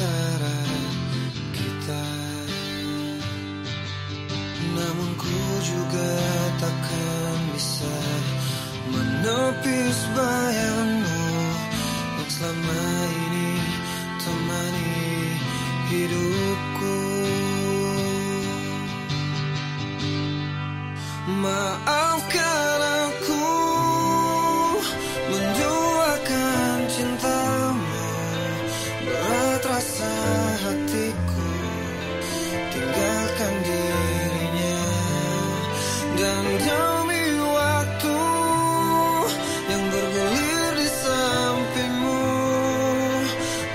antara kita. Namun ku juga takkan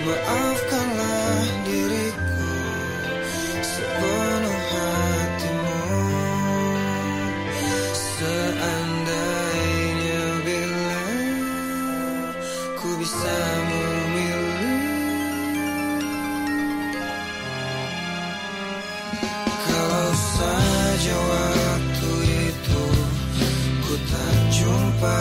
Maafkanlah diriku Sepenuh hatimu. Seandainya bila ku bisa memilih Kalau saja waktu itu ku tak jumpa